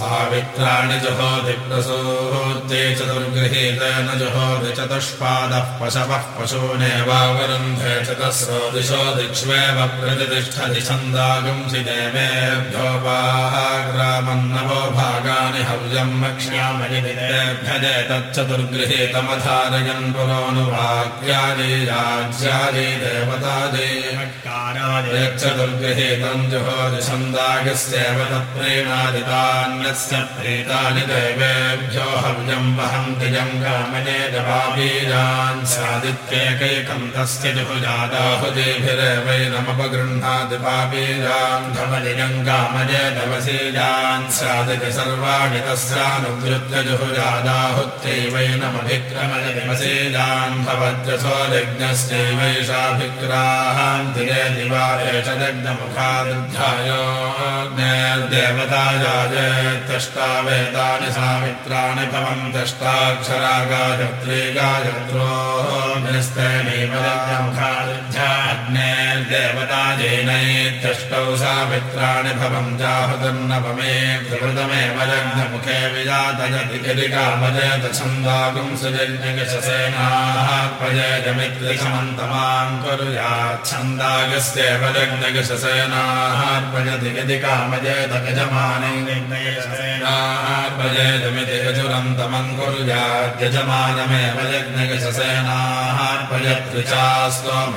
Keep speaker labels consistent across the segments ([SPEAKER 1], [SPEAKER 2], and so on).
[SPEAKER 1] Sa सावित्राणि जुहोधिप्रसूते चतुर्गृहीतेन जुहोधि चतुष्पादः पशवः पशूनेवावरुन्धे चतस्रो दिशो दिक्ष्वेव प्रतिष्ठति छन्दागुंसि देवेभ्योपाग्रामन्नवो भागानि हव्यम् वक्ष्यामयिभ्यजे तच्चतुर्गृहीतमधारयन् पुरोनुवाक्यादि राज्यादि देवतादि चतुर्गृहीतम् जुहोधि छन्दागस्येव तत्प्रेणादितान्यस्य प्रीतानि देवेभ्यो हव्यम् वहन्ति जङ्गामने जवाबीजान् स्यादित्येकैकम् तस्य जुहुजादाहुजेभिरेवैनमपगृह्णाति पाबीजान् धवनि जङ्गामने दवसीजान् स्यादिति सर्वाणि तस्यानुवृत्य जुहुजादाहुत्यैवैनमभिक्रमय दिवसीजान् भवद्रसो यज्ञस्यैवैषाभिक्रान्ति दिवा एष दग्धमुखादुध्यायो देवताजायत्यष्टावेदानि सामित्राणि भवन् दष्टाक्षरा गायत्री गायत्रोस्तेनैव देवताजैनैत्यष्टौ सामित्राणि भवम् जाहुदन्नवमे त्रिवृतमेव लग्नमुखे विजातयति गिरिकामजयत छन्दागुंसजज्ञगशसेनाः प्रजयजमित्रिसमन्तमाम् कुर्याच्छन्दागस्येव लग्नगशसेनाः प्रजति यदि कामजयत गजमानै निर्णयसेनार्पयेदमिति गजुरन्तमम् कुर्याद्यजमानमेव यज्ञगशसेनार्पयत्रिचास्त्वम्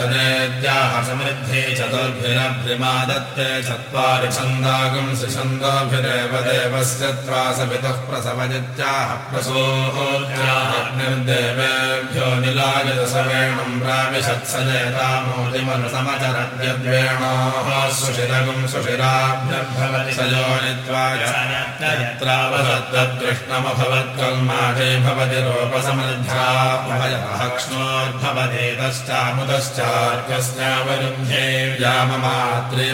[SPEAKER 1] समर्थनेद्याः समृद्धे चतुर्भिरभ्रिमादत्ते चत्वारि छन्दागुंसि छन्दोभिरेव देवस्य त्वासपितुः प्रसवजित्याः प्रसोहोद्याः निर्देवेभ्यो निलायतसवेणम् प्राविशत्सजयतामोदिमनुसमचरद्यद्वेणोः सुषिरगुम् सुषिराभ्यर्भवति सयोनित्वायत्रावसद्दृष्णमभवत्कल्माठे भवति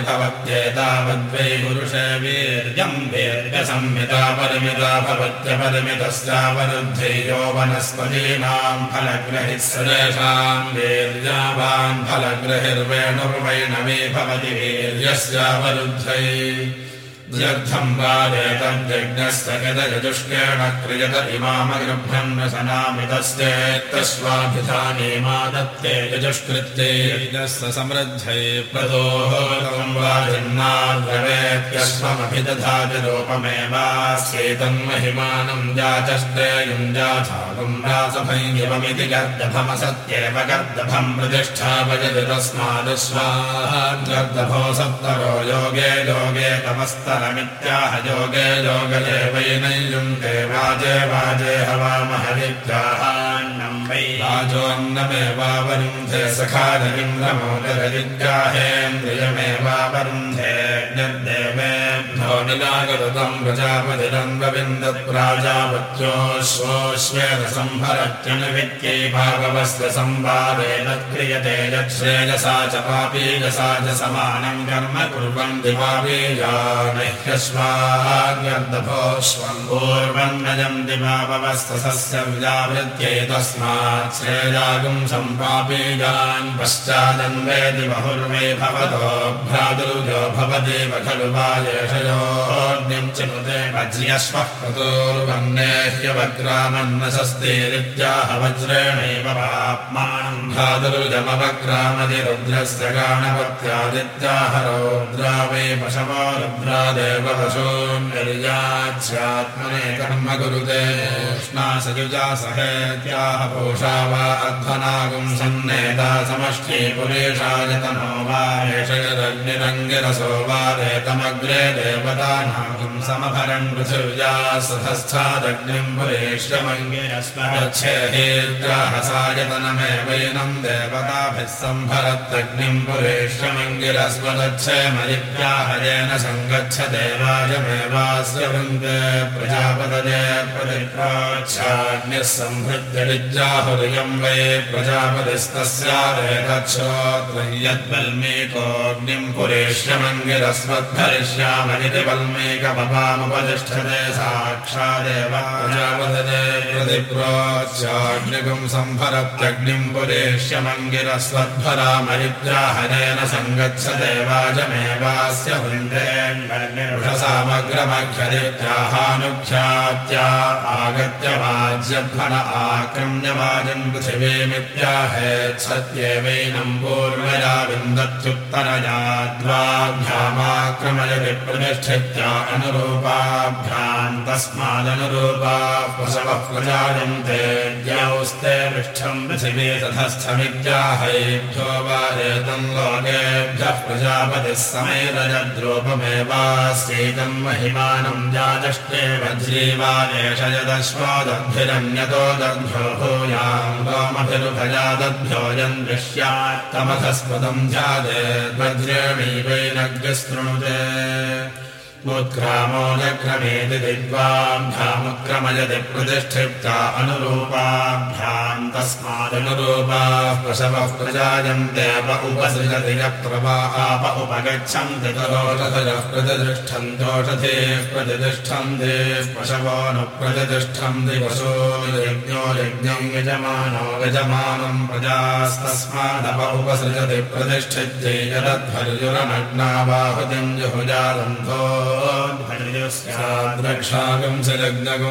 [SPEAKER 1] भवत्येतावद्वै पुरुषे वीर्यम् वीर्यसंहिता परिमिता भवत्यपरिमितस्यावरुद्धे यो वनस्पतीनाम् फलग्रहिः सरेषाम् वीर्यावान् फलग्रहिर्वेणुर्वैणवे भवति वीर्यस्यावरुद्धै द्यर्थम् वादेतद्यज्ञस्य गदयजुष्केण क्रियत इमामगृभ्यम् न सनामितस्येत्तस्वाभिधानेमादत्ते यजुष्कृत्ये यज्ञस्य समृद्धये प्रदोहोतम् वाजिन्नाद्रवेत्यस्वमभिदधाति रूपमेवास्येतन्महिमानम् जाचष्टेयम् जाथागुम् रासभैगिवमिति गर्दभमसत्येव गर्दभम् प्रतिष्ठापयति तस्मादस्वाहा गर्दभो सप्तरो योगे योगे तमस्त मित्याह योगे वै नैयुङ्के वाजे हवामहरित्याहान्नम् वै। वाजोऽन्नमेवावरुन्धे सखादरिन्द्रमोदरविद्याहेन्द्रियमेवावरुन्धे प्रजापतिरन्वविन्दत्प्राजापत्योश्वोश्वेन संहरत्यनुवित्यै भागवस्य संवादे तत्क्रियते यच्छ्रेयसा च पापीयसा च समानम् कर्म पापीयान् ह्यस्माग्र्दभोष्वम् पूर्वन्नजन्ति पापवस्थस्य व्यावृत्यै तस्मात् श्रेयागुम् सम्पापीयान् पश्चादन्वेति बहुर्वे भवतो भ्रातुर्यो भवदेव खलु वायेषयोर्निम् चिनुते वज्र्यश्वः क्रतोर्वन्ने ह्यवग्रामन्नशस्तेरित्याह वज्रेणैव पाप्मानम् भ्रातुर्जमवग्रामति रुद्रस्य गाणपत्यादित्याह रौद्रा वै पशवो रुद्रादेव पशून्यर्याच्यात्मने कर्म कुरुते। सहेत्याह पूषा वा अध्वनागुम् सन्नेता समष्टे पुरेशायतनो वा एष यदग्निरङ्गिरसो वा रेतमग्रे देवतानागुम् समभरन् पृथिव्या सधस्थादग्निम् पुरेष्यमङ्गिरस्मच्छेहेद्याहसायतनमेवैनम् देवताभिः सम्भरत्यग्निम् पुरेष्यमङ्गिरस्मदच्छेमरित्याहयेन सङ्गच्छ देवायमेवास्य वृन्दे प्रजापतये प्रतिप्राच्छाग्निः सम्भृत्यडिज्जाहुर्यम् वै प्रजापतिस्तस्यारेतच्छोत्रम् यद्वल्मीकोऽग्निम् वल्मेकपपामुपतिष्ठते साक्षादेव प्रजापदने प्रतिप्रोच्याग्निगुम् सम्भरत्यग्निम् पुरेष्यमङ्गिरस्वद्भरामरिद्राहनेन सङ्गच्छते वाजमेवास्य वृन्देन्मग्रमक्षरित्याहानुख्यात्या आगत्य वाज्यध्वन आक्रम्यवाजन् पृथिवीमित्याहेत्सत्येवैनम् पूर्वया विन्दत्युत्तरया द्वाभ्यामाक्रमयति प्रतिष्ठित्या अनुरूपाभ्याम् तस्मादनुरूपा प्रजायन्ते द्यौस्ते पृष्ठम् पृथिवी तथस्थमित्याहैभ्यो वा एतम् लोकेभ्यः प्रजापतिः समेरजद्रूपमेवास्यैतम् महिमानम् जाजष्टे वज्रीवा एष यदश्वादद्भिरन्यतो दद्भ्यो भूयाम् गोमभिरुभजादद्भ्योऽयम् दृश्यात्तमथस्पदम् ध्यादे वज्रेणैवैनग्रस्तृणुते उत्क्रामोदक्रमेति दिद्वाभ्यामुक्रमयति प्रतिष्ठिप्ता अनुरूपाभ्याम् तस्मादनुरूपाः पशवः प्रजायन्ते अप उपसृजति यप्रवाहाप उपगच्छन्ति तदोषधयः प्रतिष्ठन्तोषधे प्रतिष्ठन्ते पशवो न प्रतिष्ठन्ति पशो यज्ञो यज्ञम् यजमानो यजमानम् प्रजास्तस्मादप उपसृजति प्रतिष्ठित्यै जलध्वर्युरनग्नाबाहुतिम् जुहुजारन्धो द्रक्षागं स लग्नगो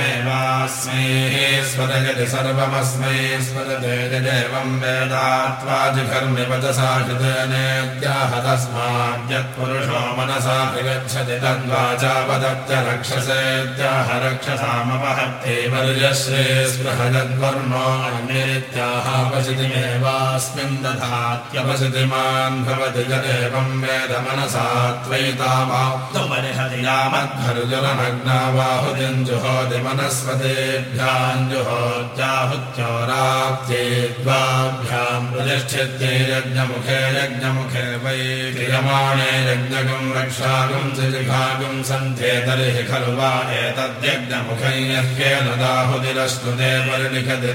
[SPEAKER 1] स्मरयति सर्वमस्मै स्मरते यदेवं वेदात्वाजिघर्मिवचसा कृतेनेत्याह तस्माद्यत्पुरुषो मनसा विगच्छति तद्वाचा वदत्य रक्षसेत्याह रक्षसामपहत्ते वर्यश्रे स्पृहजद्वर्णो अन्यरित्याह पशितिमेवास्मिन् दधात्यपशितिमान् भवति यदेवं वेद मनसा त्वयितामाप्तुमर्हति यामद्धर्जुनमग्नाबाहुतिम् जुहोति मनस्पतेभ्याम् जुहोत्याहुत्योराप्त्यै द्वाभ्याम् प्रतिष्ठित्यै यज्ञमुखे यज्ञमुखे वै क्रियमाणे यज्ञकम् रक्षाकम् जिघाकम् सन्ध्ये तर्हि खलु वा एतद्यज्ञमुखै यह्येन दाहुतिरश्नुते परिलिखति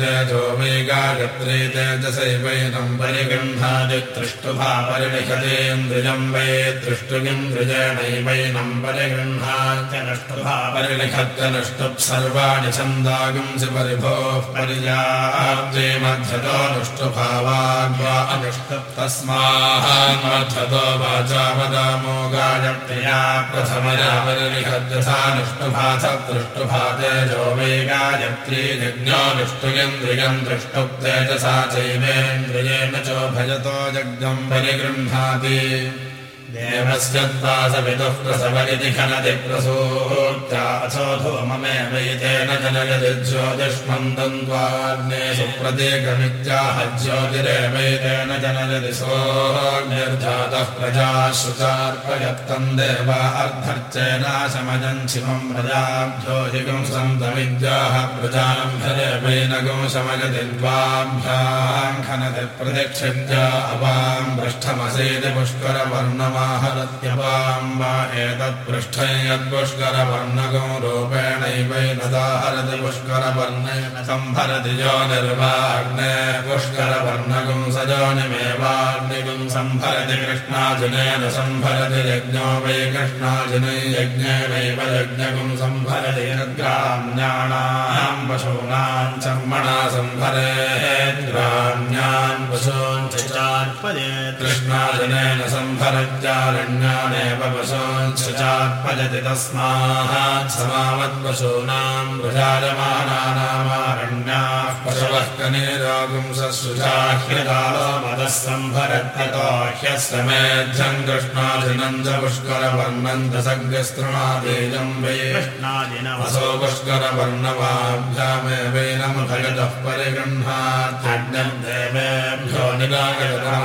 [SPEAKER 1] तेजो वै गायत्री तेजसैवैनम् परिलिखतेन्द्रियम् वै तृष्टुगिन्द्रिजेणैवैनम् परिगृह्णात्यनुष्टुभा परिलिखत्य नुष्टुप् सर्वाणि छन्दागुंसि परिभोः पर्याप्ते मध्यतो नुष्टुभावाग्वा अनुष्टुप् वाचा वदामो गायत्र्या प्रथमया परिलिखद्यथा नुष्टुभाथ तृष्टुभा तेजो वै गायत्री यज्ञोऽनुष्टुयन्द्रियम् दृष्टुप्तेजसा चैवेन्द्रियेण चोभजतो यज्ञम् परिगृह्णाति देवस्य त्वासविदुः प्रसव इति खनति ममेवैतेन जनयति ज्योतिष्मन्दम् त्वाग्ने सुप्रतीकमित्याह ज्योतिरेवैतेन जनयति सोऽग्निर्जातः प्रजा श्रुतार्पयत्तम् देवा अर्धर्चेनाशमजम् शिवम् प्रजाभ्यो हि गुंसन्तमिद्याः प्रजाभ्यरेवैनगुं शमयति द्वाभ्याम् खनति प्रतिक्षित्या अवाम् पृष्ठमसेति पुष्करवर्णमा हरत्यपाम् वा एतत्पृष्ठै यत्पुष्करवर्णकं रूपेणैवैनदाहरति पुष्करवर्णेन सम्भरति यो निर्वाग्ने पुष्करवर्णकं स योनिमेवाग्निकं सम्भरति कृष्णार्जुनेन सम्भरति यज्ञो वै कृष्णार्जुनै यज्ञेनैव यज्ञकं सम्भरति ग्राम्याणां पशूनां चर्मणा सम्भरेत् ग्राम्यान् पशून् च चार्पये कृष्णार्जुनेन सम्भरत्यारण्यानेव पशूंश्च चार्पयति तस्मात् समावत्पशूनां प्रजायमानानामारण्याः पशवः कनेरागुंसुचाह्यदालो मदः सम्भरत्यतो ह्यस्य मेध्यम् कृष्णार्जुनम् च पुष्करवर्णम् दशग्रस्तृणादेजम् वै कृष्णादिन वसो पुष्करवर्णवाभ्यामेवैनमुभयतः परिगृह्णात्यज्ञम् देवेभ्यो निरागतः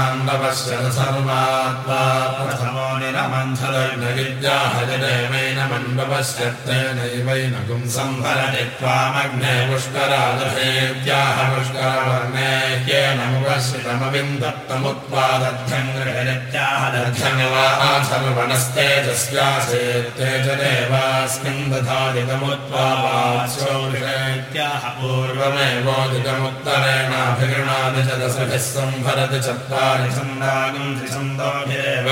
[SPEAKER 1] सर्वान्नवस्य सर्वात्मा प्रथमो निरमन्थलग्नविद्याहजदेवैनमण्डपश्यत्तेनैवैनगुम् सम्भरति त्वामग्ने पुष्करादभेद्याह पुष्करवर्णे येन मुपश्रितमविन्दत्तमुत्पादध्यम् गृहनित्याह दध्यङ्गवा सर्वणस्तेजस्यासेत्तेजदेवास्मिन् दधादितमुत्पावात्याह पूर्वमेवोदितमुत्तरेणाभिगृणादि च दशभिः सम्भरति चत्वारि छन्दागम् त्रिछन्दोभिरेव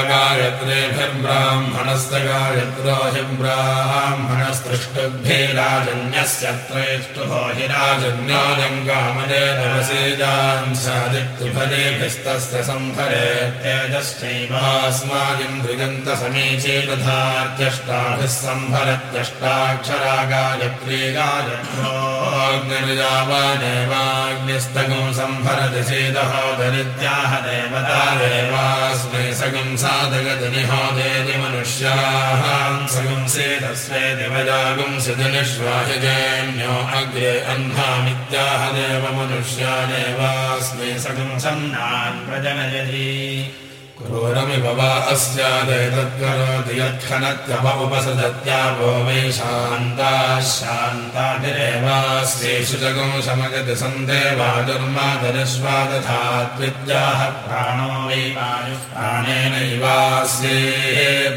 [SPEAKER 1] गायत्रेभिर्ब्राह्मणस्तगायत्रो हि ब्राह्मणस्तृष्टुभिराजन्यस्य त्रैष्टुभो हि राजन्योजम् कामने दवसेजान् सादिक्तिफलेभिस्तस्य सम्भरे तेजश्चैवास्मादिन्द्रियन्तसमीचे तथात्यष्टाभिः सम्भरत्यष्टाक्षरा गायत्री गायत्रोऽग्निर्यावानेवाग्निस्तगम् सम्भरति चेदः दरिद्याः देवता देवास्मै सगम् साधगति निहोदेति मनुष्याः सगुंसेतस्वे दिवजागुंसिजनिष्वाहिजेन्यो अग्रे अह्नामित्याह देव मनुष्यादेवास्मै सगुंसन्नान् प्रजनयति क्रूरमिव वा अस्यादेतत्करोति यत्खनत्यप उपसदत्यापो वै शान्ताः शान्ताभिरेवास्तेषु जगं समगति सन्देवादुर्मादरिष्वा तथा प्राणो वै वायुः प्राणेनैवास्ये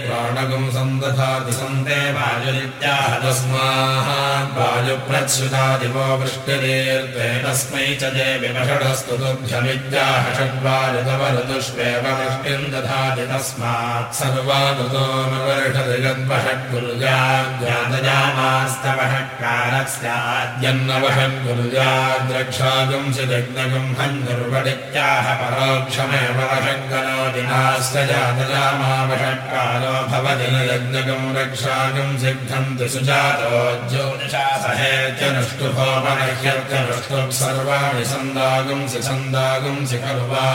[SPEAKER 1] प्राणगं सन्दधाति सन्देवायुरित्याह तस्मात् वायुप्रच्छुतादिवो वृष्टिरीर्ते तस्मै च देवि वषडस्तु तुभ्यमिद्याह षड्वायुतव ऋतुष्वेव वृष्टि दधाति तस्मात् सर्वादुतोऽनुवर्षति यद्वषट्गुरुजाद्यादजामास्तवषट्कारस्याद्यन्नवषट्गुरुजाद्रक्षागुं सिदग्नगुं हन्नुर्वडित्याह परोक्षमेव वषट्गणोति नाश्च जातजामावषट्कारो भवति न यज्ञगं रक्षागं सिद्धन्ति सुजातो ज्योतिषा सहेत्यनुष्टुभोपनह्यत्यनुष्टुः सर्वाणि सन्दागुंसि सन्दागुंसि खलु वा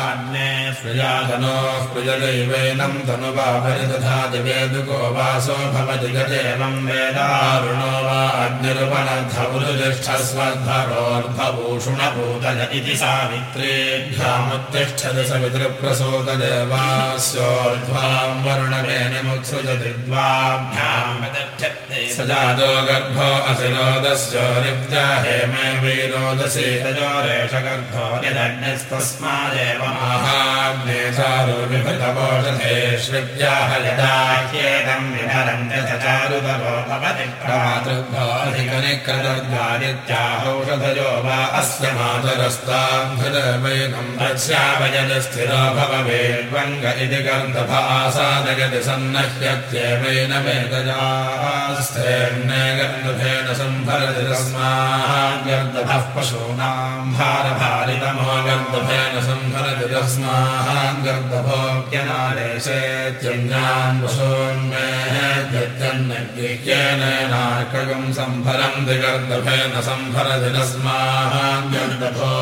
[SPEAKER 1] स्पृजदैवैनम् तनुवापरिदधाति वेदुको वासो भवति गजेवम् वेदारुणो वा अग्निरुपनद्धवुरुजिष्ठस्वद्धरोर्धभूषुणभूतज इति सावित्रेभ्यामुत्तिष्ठति सवितृप्रसोददेवास्योर्ध्वाम् वरुणवेनिमुत्सृजति द्वाभ्याम् स जातो गर्भो असिरोदस्योरिव्या हेमे वैरोदसी महाग्ने श्रुव्याह वा अस्य मातरस्ताभृतवैनम् प्रस्यावयद स्थिरो भववेद्वङ्ग इति गर्दभासादगति सन्नह्यत्येवेन वेदजास्तेर्ने गर्दभेन सम्भरति गर्दभः पशूनाम् भारभारितमो गर्दभेन सम्भरति तस्मात् गर्दभोक्यनादेशेत्यञ्जान् पशून्मेत्यन्नग्येन सम्भरन्ति गर्दभेन सम्भरति तस्मात् गर्दभो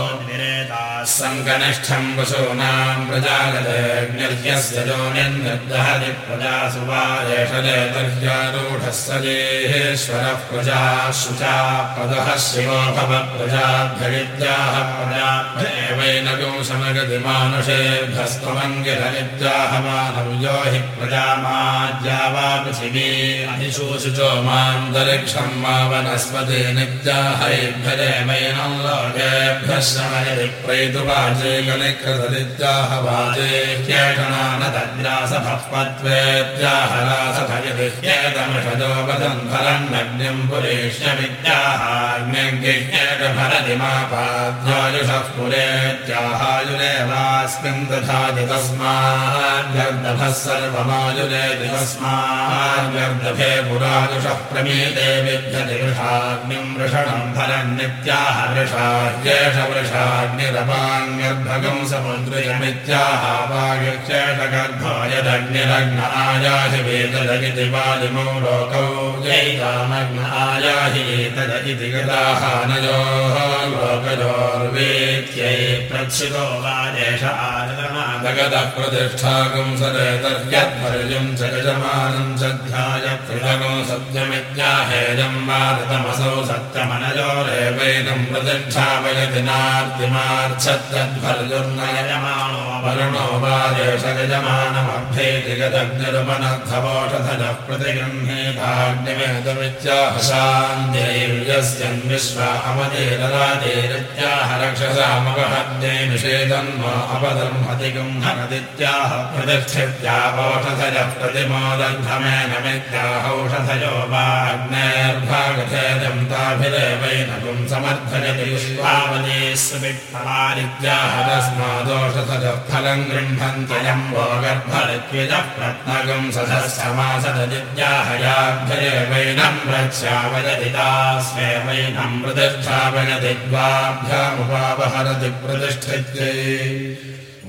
[SPEAKER 1] सङ्कनिष्ठम् पशूनाम् प्रजागतेऽग्निर्यस्य योनिर्दहति प्रजासु वा एष नेतर्यारूढः सजेश्वरः प्रजा शुचा पदः शिवो भव प्रजाभ्यविद्याः प्रजाभ्येवैनगो समगति मानुषेभ्यस्त्वमङ्गिरनित्याह मानव्यो हि प्रजामाद्या वा पृथिवी अधिशोषुचो मान्तरिक्षम् मा वनस्पति नित्याहैभ्यदेवैनं लोकेभ्यः शमयति प्रैतुवाजे कनिकृतनित्याह वाजे ह्येषणानतद्रासभत्वेत्याहरासभयति ह्येतमिषजो वदन् फलन्नग्निम् पुरेष्यमित्याहाग्निर्गिह्येकभरति मापाद्यायुषः पुरेत्याहायुरेवास्मिन् दधाति तस्माद्गर्दभः सर्वमायुरेति तस्माद्गर्दभे पुरायुषः प्रमीते विद्यति वृषाग्निम् वृषणम् फलन्नित्याह वृषा ह्येष वृषाग्निरपाङ्गर्भगम् समुद्रयमित्याह वायुक्षेषगर्भो यदग्निरग्न आयाहि वेतदगिति वालिमौ लोकौ जैतामग्न आयाहि एतद इति गदाहानयोः लोकयोर्वेत्यै प्रच्छितो वादेश आदरमादगतः प्रतिष्ठाकम् सदेतर्यध्वर्यम् च यजमानम् च ध्याय कृतगो सत्यमित्याहेयम् वा ऋतमसौ सत्यमनयोरेवैनम् प्रतिष्ठापयति नार्तिमार्च्छत्यध्वर्युर्नयमाणो वरुणो वा देशयजमानमभ्येति गदग्निरुपनद्धवोषधजः प्रतिगृह्णीताग्निवेदमित्याहशान्त्यैर्यस्य विश्वा अमदेररादेरित्याह रक्षसामवहद्ये निषेधन्म अपदर्मधिकम् हरदित्याह प्रतिष्ठित्यावोषधजः प्रतिमोदग्धमेन मित्याहौषधयो वाग्नेर्भागधेयम् ताभिरेवैनकुम् समर्थयति विश्वावदेस्वित्तमादित्याह तस्मादोषधजः फलम् गृह्णन्त्ययम् वो गर्भरित्विजः प्रत्नगम् सधस्यमासददित्याहयाभ्यरेवैनम् प्रत्यावयदितास्मे वैनम् प्रतिष्ठापयति द्वाभ्यामुपापहरति प्रतिष्ठित्यै।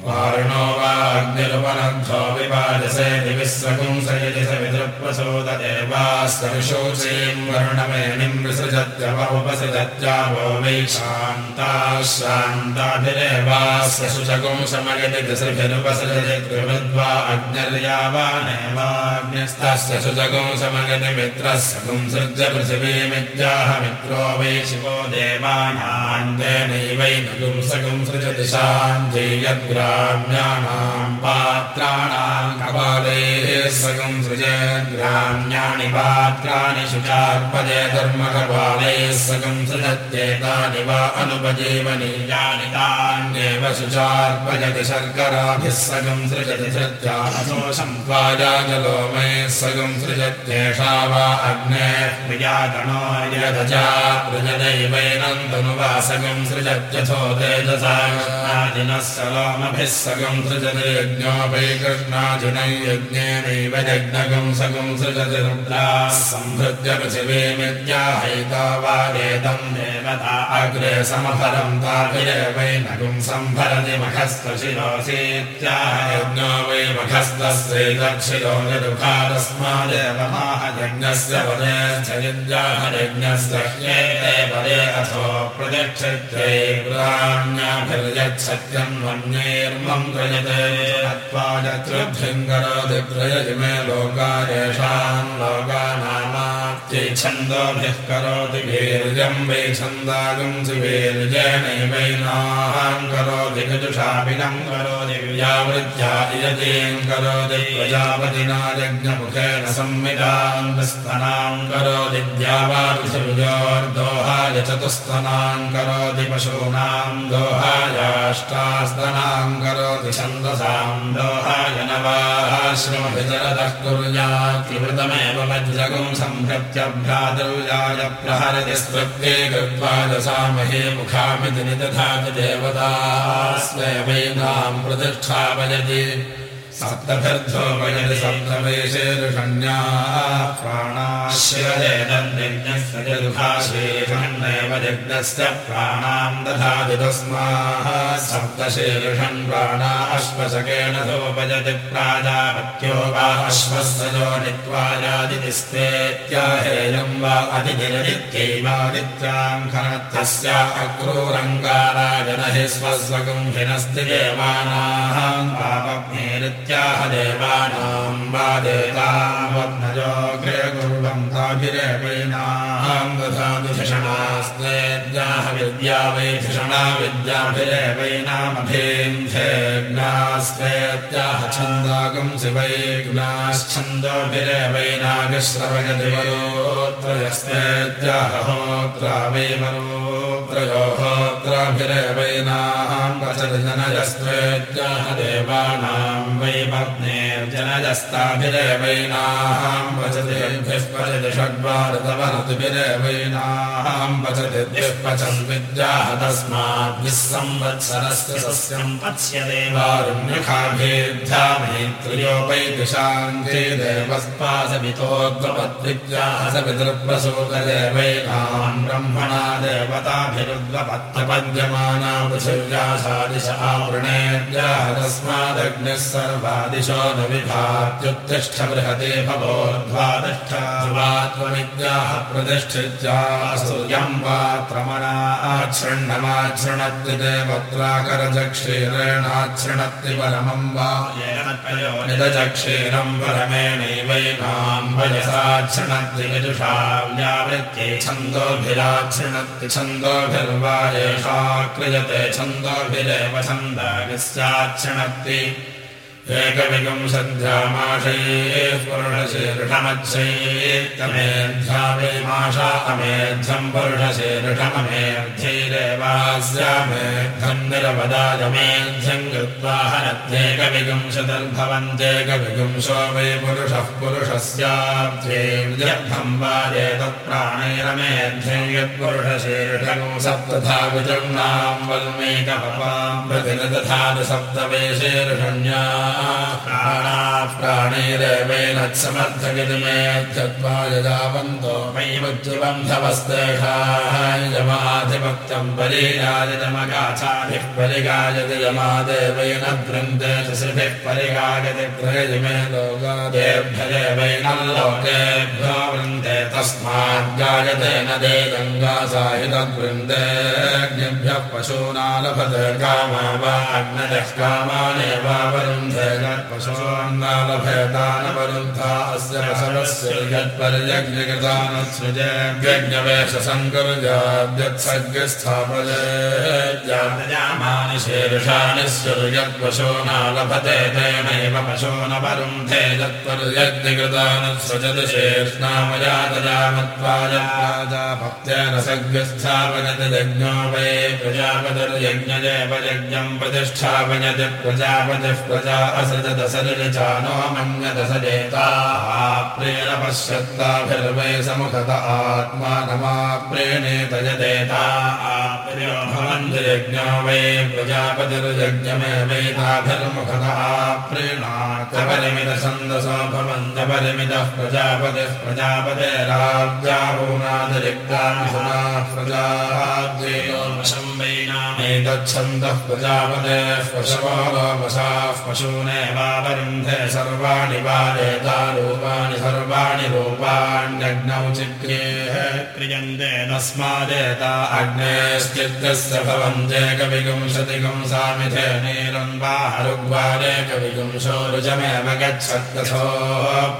[SPEAKER 1] वारुणो वा अग्निरुपनद्धो विवाजसे दिविस्वकुंसयति स विदृप्रसोददेवास्तविशोचीम् वरुणमेनिम् विसृजत्यव उपसृजत्यावो वै शान्ताः शान्ताभिरेवास्य शुचकुंसमयति तिसृभिरुपसृजति त्रिवृद्वा अग्निर्यावानेवाग्निस्तस्य शुचकुंसमयति मित्रस्य कुंसृज्य पृथिवीमित्याह मित्रो वै शिवो देवानान्तेनैवैन कुंसकुंसृजति शान्ति यद्ग्रा कपालेः सकम् सृजत् ग्राम्याणि पात्राणि शुचार्पदे धर्मकपालैः सकम् सृजत्येतानि वा अनुपजीवनीयानि तान्येव शुचार्पयति शर्कराभिः सकम् सृजति धृत्यासोषम् त्वाजाजलोमैः सकम् सृजत्येषा वा अग्नेः प्रियागणो यदजा प्रजदैवैनन्दनुवासकम् सृजत्यथो तेजसा दिनः सलोमभिः सकम् सृजति यज्ञेनैव रुद्राः सम्भृत्य पृथिवीमित्याहैतावादेदम् देवता अग्रे समफलम् ताभिरेवैनकुम् सम्भरति मखस्तशिरोऽसीत्याह यज्ञो वै पदे च यज्ञाह यज्ञस्य ह्येते पदे अथो पुराण्याभिर्यच्छत्यम् मन्यैर्मम् त्रयते त्वाजत्रुभ्यम् करोति त्रयजिमे लोकादेशान् लोकानामात्यै छन्दोभिः करोति वीर्यम् वै छन्दागम् सुवीर्येणैवैनाहम् करोति गजुषापिनम् करोति व्यावृत्या इयतीम् करोति प्रजापतिना यज्ञमुखेन संविदाम् स्तनाम् करोति द्यावापृथिविजोर्दोहाय चतुस्तनाम् करोति पशूनाम् त्रिवृतमेव वज्रगुम् सम्भृत्यभ्रातुर्याय प्रहरति स्पृत्ये कृत्वा दशामहे मुखामिति निदधाति देवतास्मै वैनाम् प्रतिष्ठापयति सप्तभिर्धोपयति सप्तवेशेरुषण्याः प्राणाश्रयेदन्यज्ञस्य यज्ञस्य प्राणाम् दधाति तस्माः सप्तशीर्षन् प्राणा अश्वशकेन धोपयति प्राजापत्यो वा अश्वस्तजो नित्वाजादितिस्तेत्याहेयम् वा अतिथिरदित्यैवादित्याम् खनत्यस्य अक्रूरङ्गाराजन हि स्वस्वगुम् हिनस्ति देवानाम् पापज्ञेरित्याह देवानाम् वा देतावग्नजोऽग्रे कुर्वम् ताभिरेवैनाम् दधातु धिषणास्तेद्याह विद्या वै धिषणा विद्याभिरेवैनामभीन्धेज्ञास्तेत्याह छन्दागम् शिवैग्नाश्छन्दोभिरेवैनागश्रवयति वरोत्रयस्तेत्याह होत्रा वै वरोत्रयोः त्राभिरेवैनाम् वचति देवानाम् वै पत्नेर्जनजस्ताभिरेवैनाम् वचति पचति द्विपचन् विद्याः तस्माद्भिः संवत्सरस्य सस्यम् पच्यते वारुण्यखाभेद्ध्यामेत्रियोपैदिशान्ते देवस्पासमितोद्वपद्विद्याः स पितृप्रसूतदेवैनाम् ब्रह्मणा देवताभिरुद्वपत्तपद्यमाना पृथिव्या सादिश आवृणेद्याः तस्मादग्निः सर्वादिशो न विभा ध्रुवात्युत्तिष्ठ बृहते भवोर्ध्वातिष्ठत्वमिद्याः प्रतिष्ठित्यास्तुयं वात्रमणाच्छृण्णमाच्छृणत्ति देवत्राकरजक्षीरेणाच्छृणत्ति परमं वा। निदजक्षीरं परमेणैवैनां वयसाच्छृणत्ति विदुषाव्यावृत्यै छन्दोभिराच्छृणत्ति छन्दोभिर्वा एषा क्रियते छन्दोभिरेव छन्दागस्याच्छृणत्ति एकविगुंसध्यामाशैः पुरुषशीर्षमच्छैत्तमेध्या वै माषा अमेध्यम् पुरुषशीर्षममेध्यैरेवास्यामेध्यम् निरवदायमेध्यम् कृत्वा हरत्येकविगुंशदर्भवन्त्येकविगुंसो वै पुरुषः पुरुषस्याब्ध्येर्यर्थम् वा एतत्प्राणैरमेध्यम् यत्पुरुषशीर्षगुं सप्तथा विजृम्णाम् वल्मेकपपाम् प्रतिनदथा सप्तवेशीर्षण्या प्राणैरेवेनत्समर्थयति मेऽध्यत्वा यजावन्तो मयिमुज्जबन्धवस्तेषायमाधिपत्यम् परिगायतमगाचाभिः परिगायति यमादेवेन वृन्दे श्रुभिः परिगायति प्रयति मे लोकादेभ्यदेवैनं लोकेभ्यो वृन्दे तस्माद्गायते न दे गङ्गासाहितवृन्देभ्यः पशूना लभते कामा वा अग्नदः कामानेवावरुन्धे पशोन्नालभयतानवरुद्धा अस्य पशवस्य यत्परियज्ञकृतानुसृजव्यज्ञवेशसङ्कुर्याद्यत्सर्गस्थापयमानि शीर्षाणि स्युर्यत्पशो नालभते तेनैव पशो न वरुन्धे शेष्णामयातयामत्वाय भक्तेन सग्यस्थापयति यज्ञो वै प्रजापतिर्यज्ञदेव यज्ञम् प्रतिष्ठापयति प्रजापतिः प्रजा असृजदसरिचानो मन्यदसजेताः प्रेरपश्यत्ताभिर्वै समुखत आत्मानमाप्रेणेत यदेता भवन्ति यज्ञो प्रजापतिर्यज्ञमेवैताभिर्मुखतः प्रेणाकपरिमितछन्दसो भवन्त्यपरिमितः प्रजापतिः प्रजाज्येयो वैनामेतच्छन्दः प्रजापतेः वशाः रूपाणि सर्वाणि रूपाण्यग्नौ चिक्रियेः क्रियन्ते तस्मादेता अग्नेश्चित्तस्य भवन्त्येकविगुंशतिगुंसामिथे नीरन्वाहरुग्वारेकविगुंशो रुजमेव गच्छत्तथो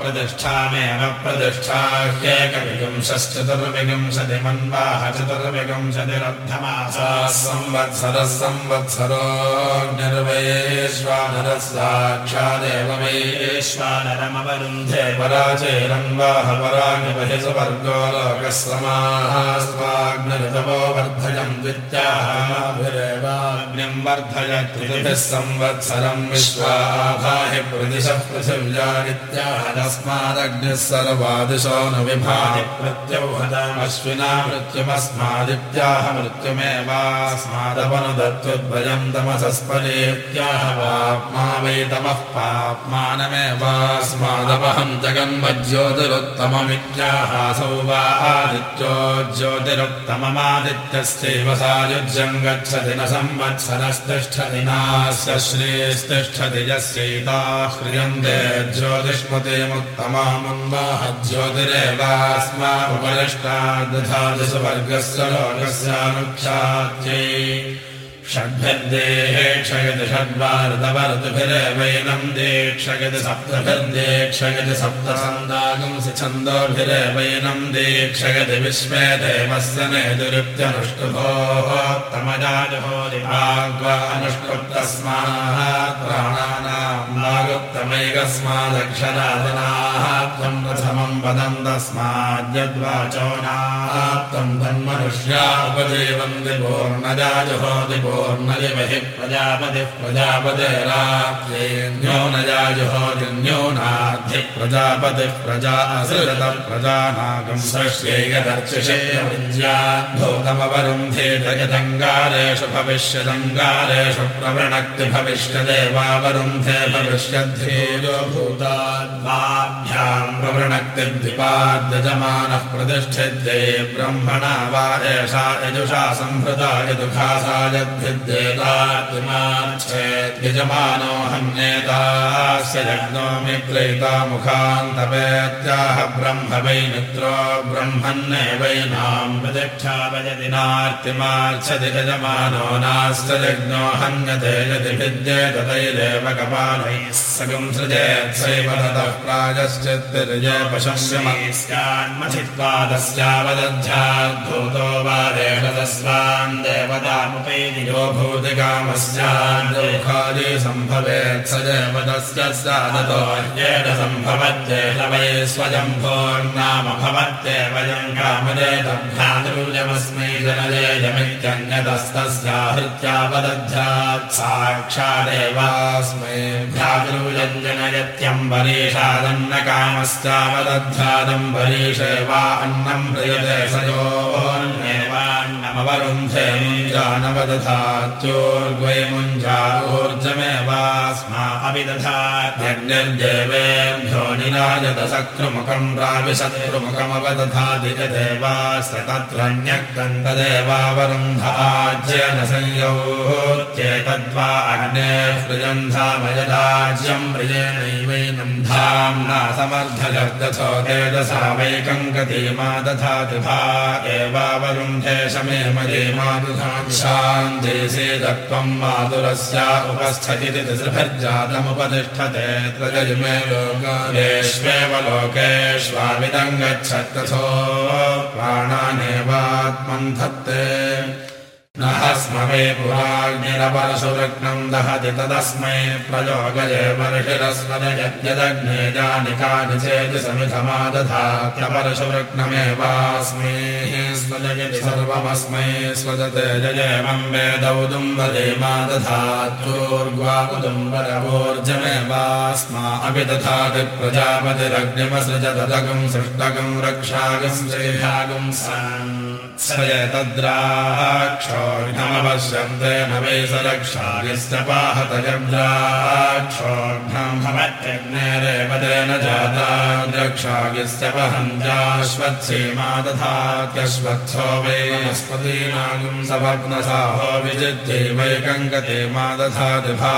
[SPEAKER 1] प्रतिष्ठामेव प्रतिष्ठाह्येकविगुंशश्चतुर्विगुंशति मन्वाह चतुर्विगुंशतिरद्धमासा संवत्सरः संवत्सरो निर्वयेष्वानरः साक्षादेव वैश्वानरमवरुन्धे पराचेरं वाह पराङ्गहि सुवर्गो लोकः समाहास्त्वाग्निऋतवो वर्धयं त्रिभिः संवत्सरं विश्वाभाहि पृथिव्यादित्याह तस्मादग्निः सर्वादिशो न विभाति प्रत्यौहतामश्विना मृत्युमस्मादित्याह मृत्युमेवास्मादपनुदत्त्वद्वयं तमसस्पदेत्याह वाप्मा वै तमः पाप्मानमेवास्मादपहं जगन्मज्योतिरुत्तममित्याहासौ वा आदित्यो ज्योतिरुत्तममादित्यस्यैव सायुज्यं गच्छति न संवत्सरस्तिष्ठति नास्य श्रीस्तिष्ठति यस्यैताः क्रियन्ते ज्योतिष्मतीमुत्तमामुन्वाह ज्योतिरेवास्मा उपरिष्टादधाति सुवर्गस्य लोकस्यानुख्यात्यै षड्भिर्देक्षयति षड्वारतवरतुभिरेवैनं दीक्षयति सप्तभिर्देक्षयति सप्तसन्दागंसि छन्दोभिरेवैनं दीक्षयति विश्वे देवस्य नेतुरित्यनुष्टुभोः तमजाजुहोदिभाग्वानुष्टुप्तस्मात् प्राणानां वागुत्तमैकस्मादक्षरादिनाः त्वं प्रथमं उपजीवन्ति पूर्णजाजुहोति पूर्णजिमहि प्रजापतिः प्रजापतिराप्त्येन्यो न जाजुहोतिन्यो नाद्धि प्रजापतिः प्रजा प्रजानागं सृष्यैकदर्चिषेयविद्याद्भूतमवरुन्धेत यदङ्गारेषु भविष्यदङ्गारेषु प्रवृणक्ति भविष्यदेवावरुन्धे भविष्यद्धेयो भूताद्वाभ्यां प्रवृणक्तिद्विपाद्यजमानः प्रतिष्ठिद्ये ब्रह्मणा वा एषा यजुषा सम्भृता यदुखासा यद्भ्य यजमानोऽहन्येतास्य जग्नो मित्रयिता मुखान्तपेत्याह ब्रह्म वै मित्रो ब्रह्मन्नेवैनाम् प्रतिक्षापयदिनार्तिमार्च्छति यजमानो नाश्च जग्नो हन्यते यदि भिद्ये तदैरेव कपालैः सकं सृजेत्सैव ततः प्रायश्चित्तिर्ये पशस्यमयि स्यान्मथित्वा तस्यावदध्याद्भूतो वा देशतस्वान् देवतामुपैति यो भूतिकामस्याद्दुःखादि सम्भवेत् स भवत्येवयम् कामदेतभ्यादृजमस्मै जनयेजमित्यन्यतस्तस्याहृत्यावदध्यात् साक्षादेवास्मै भ्यादृजन्यत्यम्बरीषादन्नकामश्चावदध्यादम्बरीषे वा अन्नम् प्रियते सयोन्येवान्नमवरुन्धे मुञ्जानवदधात्योर्ग्वै मुञ्जारोर्जमेवास्मा अविदधात्यग्निर्देवेभ्यो निराजत सकृमुखम् प्राविशत्रुमुखमवदधाति यदेवास्य तत्रन्यक्तन्तदेवावरुन्धाज्येन संयोत्येतद्वा अग्ने सृजन्धामयदाज्यम् प्रियेणैवैनम् धाम्ना समर्थजर्दथो तेजसा वैकम् गतिमा दधाति भा एवावरुन्धे शान्ति दत्त्वम् मातुरस्या उपस्थतिति तिसृभिर्जातमुपतिष्ठते त्रजमे लोकेष्वेव लोकेष्वाविदम् गच्छत्तथो प्राणानेवात्मन् धत्ते न स्म वै पुराग्निरपरशुरग्नम् दहति तदस्मै प्रयोगजे वर्षिरस्मदयद्यदग्ने जानिकानि चेति समिधमादधात्यपरशुरग्नमेवास्मै स्वजयति सर्वमस्मै स्वजते जयेमम् वेदौदुम्बरेमा दधात्योर्ग्वा उदुम्बरवोर्जमेवास्मा अपि दधाति प्रजापतिरग्निमसृज तदगम् सृष्टगम् रक्षागम् श्रेभागम् सान् क्षोघ्नमपश्यन्ते न वै स रक्षायश्च पाहतयद्राक्षोघ्नम् भवत्यग्नेरेव तेन जाता द्रक्षायश्च वहन्त्याश्वत्सीमा दधात्यश्वत्थो वै वनस्पतीनागुम् सपत्नसाहो विजिद्धे वैकङ्कते मा दधाति भा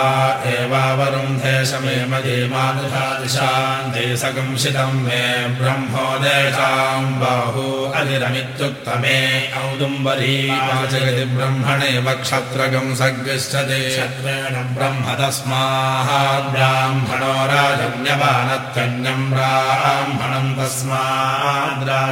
[SPEAKER 1] एवावरुन्धे शमे मये मा दधाति शान्ते सकंशितम् मे ब्रह्मोदेशाम् बाहू अधिरमित्युक्तमे औदुम्बरी वाचयति ब्रह्मणेव क्षत्रगम् सग्गच्छते क्षत्रेण ब्रह्म तस्माः ब्राह्मणो राजन्यपानत्यन्यम् ब्राह्मणम् तस्माद्राजन्यो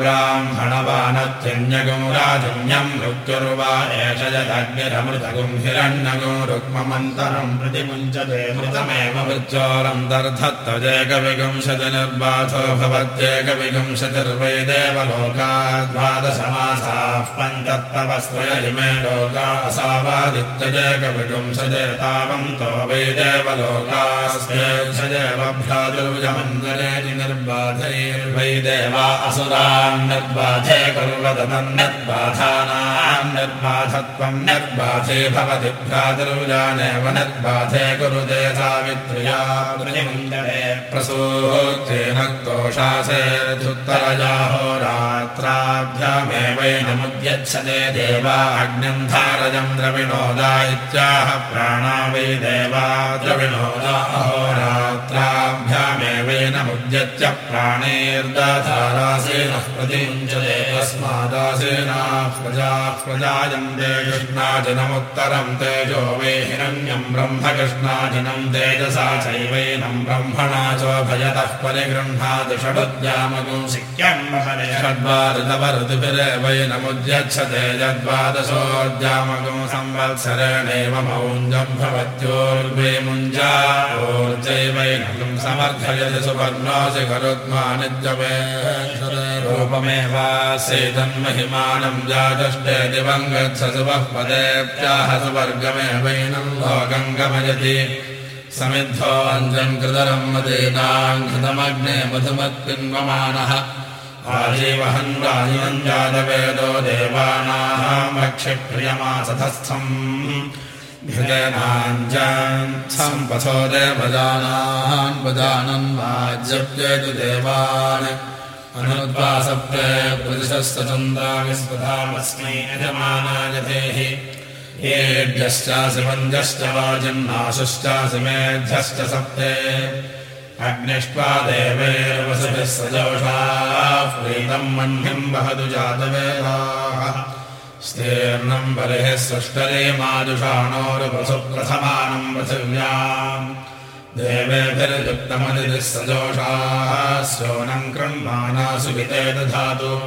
[SPEAKER 1] ब्राह्मणवानत्यन्यगम् राजन्यम् मृत्युर्वा एष यदग्निरमृतगुम् हिरण्यगो रुक्ममन्तरम् प्रतिमुञ्चते मृतमेव मृत्योरन्तर्धत्तजेकविगुंशति निर्बाधो भवत्येकविगुंशतिर्वै देवलोका द्वादशमासाः पञ्चत्तवस्त्रयिमे लोकासावादित्यजेकविगुंसजे तावन्तो वै देवलोकास्तेभ्यजेव भ्रातुर्यमन्दरेति निर्बाधैर्वै देवा असुरान् निर्बाधत्वम् निर्बाधे भवति भ्रातुर्जानेव निर्बाधे कुरुते सावित्र्या प्रतिमुञ्जने प्रसूक्तेन तोषासेत्तरजाहो रात्राभ्यामेवैनमुद्यच्छते देवा अग्निम् धारजम् द्रविणोदा इत्याह प्राणा वै देवा द्रविणोदाहो रात्राभ्यामेवैनमुद्यच्च प्राणैर्दधारासेनः प्रतिमुञ्चते तस्मादासेनाः प्रजाः प्रजायन्ते कृष्णाजनमुत्तरम् तेजो वै हिरण्यम् ब्रह्म कृष्णाजनम् तेजसा चैवैनम् ब्रह्मणा च भयतः परिगृह्णाति षडुद्यामगुं सिक्यम् षड्वाऋतवऋतुभिरेवैनमुद्यच्छते यद्वादशोद्यामगुं संवत्सरेणैव नित्यमेरूपमेवासेतन्महिमानम् जातष्टे दिवम् गच्छ सुवः पदेभ्याः सुवर्गमेवैनम् लोकम् गमयति समिद्धोऽञ्जम् कृतरम् मदीनाम् कृतमग्ने मधुमत्पिन्वमानः आजीवहन् राजीवम् जातवेदो देवानाम् रक्षिप्रियमासधस्थम् सम्पथो देवजानान् वजानन् वाज्यप्येतु देवान्। अनुद्वासप्ते स्पधामस्मै यजमानाय देहि। येभ्यश्चासि पञ्चश्च वाजिन्नाशुश्चासि मेध्यश्च सप्ते। अग्निष्वा देवैर्वसभिः सजोषाः प्रीतम् मह्निम् वहतु जातवेदाः स्तीर्णम् बलिः सृष्टरे माजुषाणोरुपसुप्रथमानम् पृथिव्याम्। देवेभिर्युक्तमदितिः सजोषाः स्योनम् कृण्मानासु विते दधातु।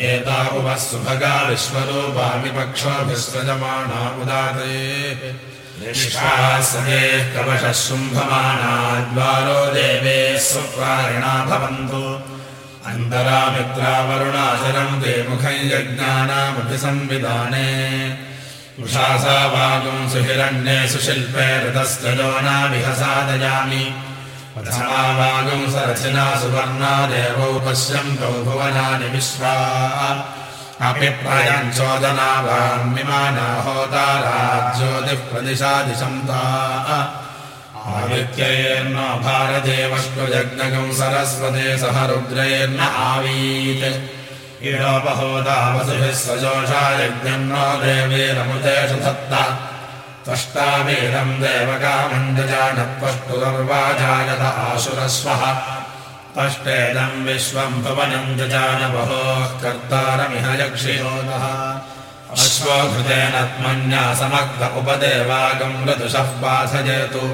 [SPEAKER 1] एता उपः सुभगा विश्वरूपा विपक्षोऽभिस्रजमाणा उदाते। निष्कासये कवशः शुम्भमानाद्वारो देवे स्वप्रारिणा भवन्तु अन्तरामित्रावरुणाचरम् ते मुखम् यज्ञानामभिसंविधाने उषासा वागुम् सुहिरण्ये सुशिल्पे ऋतस्तजो नाविहसादयामि वागुम् सरथिना सुवर्णा देवौ पश्यन्तौ भुवनानि विश्वा। अपि प्रयम् चोदनावान्मिमाना होताराज्योतिः प्रदिशादिशन्ता आदित्यैर्न भारदेवश्वजज्ञकम् सरस्वते सह रुद्रैर्न आवीत्। इडोपहोदा वसुभिः सजोषा यज्ञम् नो देवीरमुतेषु धत्ता त्वष्टावेदम् देवकामण्डजानत्वष्टुगर्वाजायत आशुरस्वः त्वष्टेदम् विश्वम् भवनम् जजानबहोः कर्तारमिह यक्षियोदः। अश्वघृतेन त्मन्या समग्ध उपदेवागम् ऋतुषः बाधयतु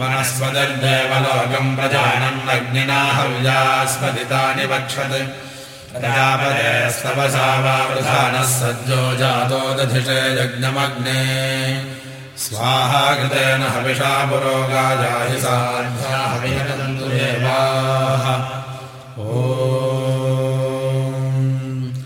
[SPEAKER 1] वनस्पतिर्देवलोकम् प्रजानन्नग्निना हव्यास्पदितानि वक्षत् प्रजापदेस्तवसा वावृधानः सज्जो जातो दधिषे यज्ञमग्ने। स्वाहा कृतेन हविषा पुरोगाजाहि साध्या हविरदन्तु देवा